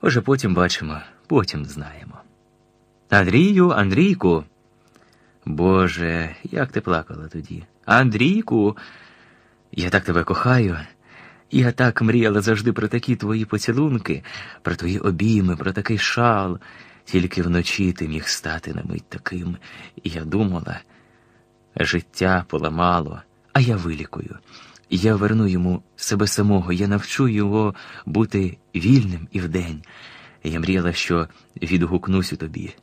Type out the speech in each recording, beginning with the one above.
Отже, потім бачимо, потім знаємо. Андрію, Андрійку. Боже, як ти плакала тоді. Андрійку, я так тебе кохаю. Я так мріяла завжди про такі твої поцілунки, про твої обійми, про такий шал. Тільки вночі ти міг стати на мить таким. І я думала, життя поламало, а я вилікую. Я верну йому себе самого, я навчу його бути вільним і вдень. Я мріяла, що відгукнусь у тобі.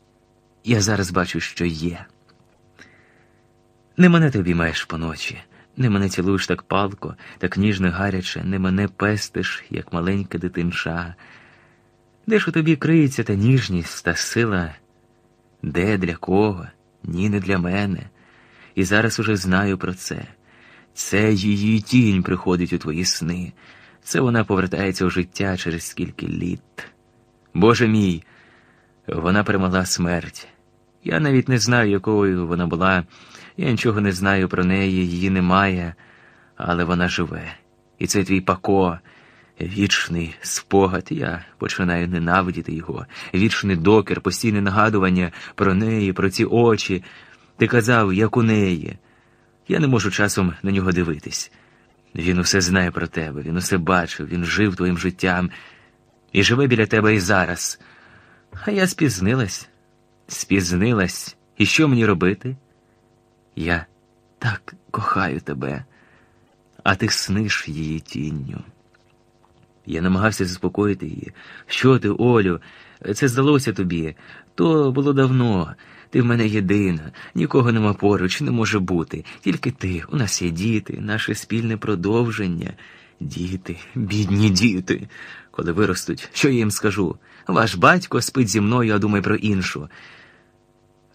Я зараз бачу, що є. Не мене ти обіймаєш поночі, не мене цілуєш так палко, так ніжно гаряче, не мене пестиш, як маленька дитинча. Де ж у тобі криється та ніжність та сила? Де для кого? Ні, не для мене. І зараз уже знаю про це. Це її тінь приходить у твої сни. Це вона повертається у життя через скільки літ. Боже мій, вона перемогла смерть. Я навіть не знаю, якою вона була. Я нічого не знаю про неї, її немає, але вона живе. І це твій пако, вічний спогад. Я починаю ненавидіти його, вічний докір, постійне нагадування про неї, про ці очі. Ти казав, як у неї. Я не можу часом на нього дивитись. Він усе знає про тебе, він усе бачив, він жив твоїм життям і живе біля тебе і зараз. А я спізнилась, спізнилась. І що мені робити? Я так кохаю тебе, а ти сниш її тінню. Я намагався заспокоїти її. Що ти, Олю, це здалося тобі. То було давно. Ти в мене єдина, нікого нема поруч, не може бути. Тільки ти, у нас є діти, наше спільне продовження. Діти, бідні діти. Коли виростуть, що я їм скажу? Ваш батько спить зі мною, а думає про іншу.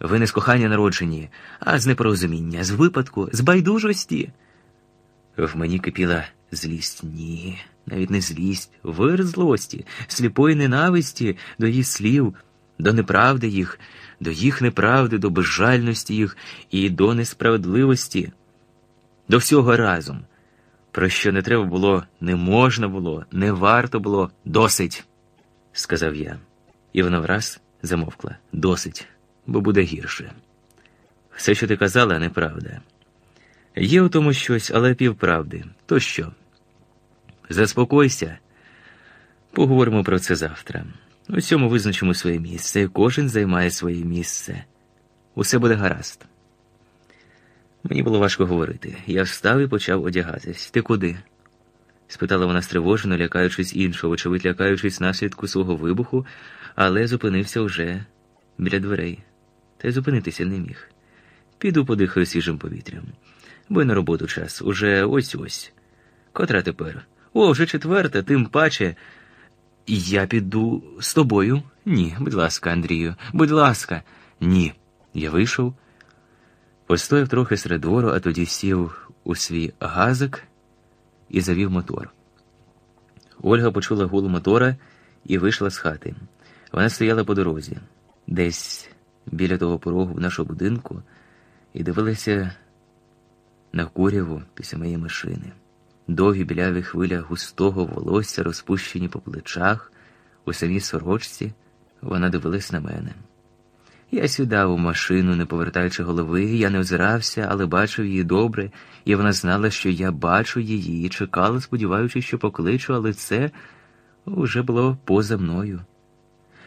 Ви не з кохання народжені, а з непорозуміння, з випадку, з байдужості. В мені кипіла злість. Ні, навіть не злість, вир злості, сліпої ненависті до її слів, до неправди їх, до їх неправди, до безжальності їх і до несправедливості, до всього разом. Про що не треба було, не можна було, не варто було досить, сказав я. І вона враз замовкла досить, бо буде гірше. Все, що ти казала, неправда. Є у тому щось, але півправди. То що? Заспокойся, поговоримо про це завтра. У цьому визначимо своє місце, кожен займає своє місце. Усе буде гаразд. Мені було важко говорити. Я встав і почав одягатись. Ти куди? спитала вона стривожено, лякаючись іншого, очевидь, лякаючись наслідку свого вибуху, але зупинився вже біля дверей. Та й зупинитися не міг. Піду подихаю свіжим повітрям. Бо й на роботу час. Уже ось ось. Котра тепер? О, вже четверта, тим паче. Я піду з тобою? Ні, будь ласка, Андрію, будь ласка, ні. Я вийшов, постояв трохи серед двору, а тоді сів у свій газик і завів мотор. Ольга почула гул мотора і вийшла з хати. Вона стояла по дорозі, десь біля того порогу в нашого будинку, і дивилася на куряву після моєї машини. Довгі біляві хвиля густого волосся, розпущені по плечах, у самій сорочці, вона дивилась на мене. Я сідав у машину, не повертаючи голови, я не озирався, але бачив її добре, і вона знала, що я бачу її, і чекала, сподіваючись, що покличу, але це вже було поза мною.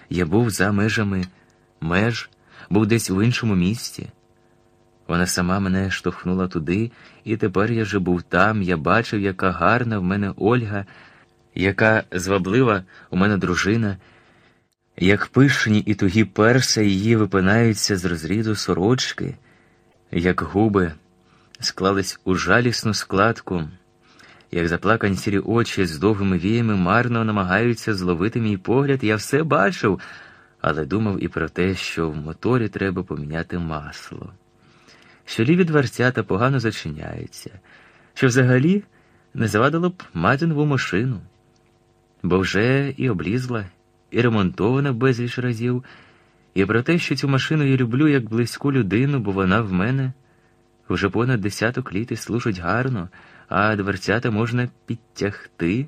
Я був за межами меж, був десь в іншому місці. Вона сама мене штовхнула туди, і тепер я вже був там, я бачив, яка гарна в мене Ольга, яка зваблива у мене дружина, як пишні і тугі перса її випинаються з розріду сорочки, як губи склались у жалісну складку, як заплакані сірі очі з довгими віями марно намагаються зловити мій погляд, я все бачив, але думав і про те, що в моторі треба поміняти масло що ліві дверцята погано зачиняються, що взагалі не завадило б мати нову машину, бо вже і облізла, і ремонтована безліч разів, і про те, що цю машину я люблю як близьку людину, бо вона в мене вже понад десяток літ і служить гарно, а дверцята можна підтягти,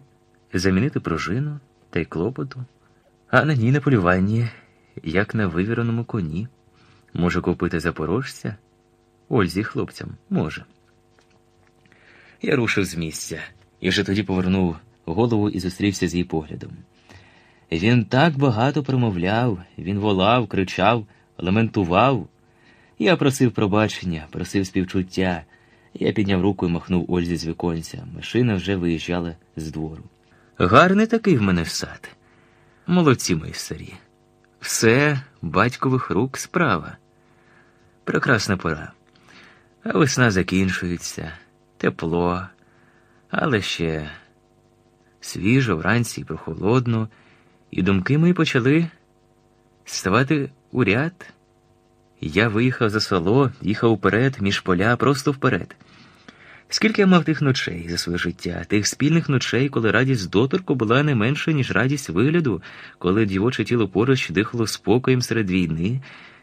замінити пружину та й клопоту. А на ній на полюванні, як на вивіреному коні. Може купити запорожця? Ользі хлопцям може. Я рушив з місця і вже тоді повернув голову і зустрівся з її поглядом. Він так багато промовляв, він волав, кричав, лементував. Я просив пробачення, просив співчуття. Я підняв руку і махнув Ользі з віконця. Машина вже виїжджала з двору. Гарний такий в мене сад. Молодці мої старі. Все батькових рук справа. Прекрасна пора. А весна закінчується, тепло, але ще свіжо вранці прохолодно, і думки мої почали ставати у ряд. Я виїхав за село, їхав вперед, між поля, просто вперед. Скільки я мав тих ночей за своє життя, тих спільних ночей, коли радість доторку була не менша, ніж радість вигляду, коли дівоче тіло поруч дихало спокоєм серед війни,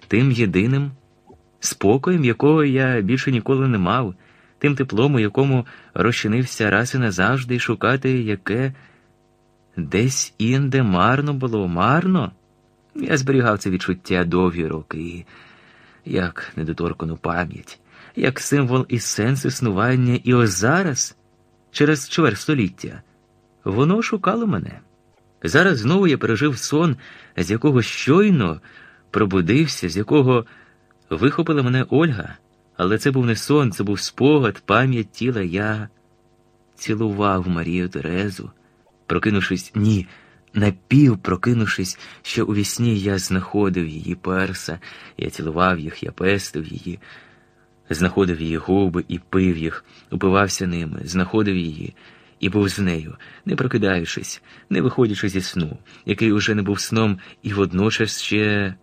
тим єдиним спокоєм, якого я більше ніколи не мав, тим теплом, у якому розчинився раз і назавжди, і шукати, яке десь інде марно було, марно. Я зберігав це відчуття довгі роки, як недоторкану пам'ять, як символ і сенс існування, і ось зараз, через чверть століття, воно шукало мене. Зараз знову я пережив сон, з якого щойно пробудився, з якого вихопила мене Ольга, але це був не сон, це був спогад, пам'ять тіла. Я цілував Марію Терезу, прокинувшись, ні, напів прокинувшись, що у вісні я знаходив її перса, я цілував їх, я пестив її, знаходив її губи і пив їх, упивався ними, знаходив її. І був з нею, не прокидаючись, не виходячи зі сну, який уже не був сном, і водночас ще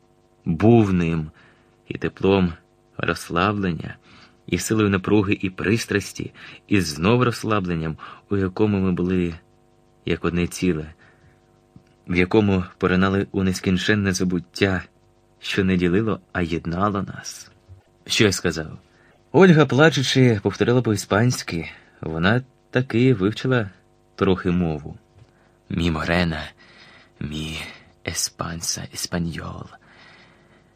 був ним, і теплом розслаблення, і силою напруги і пристрасті, і знов розслабленням, у якому ми були як одне ціле, в якому поринали у нескінченне забуття, що не ділило, а єднало нас. Що я сказав? Ольга, плачучи, повторила по-іспанськи, вона таки вивчила трохи мову. Мі морена, мі еспанса еспаньол.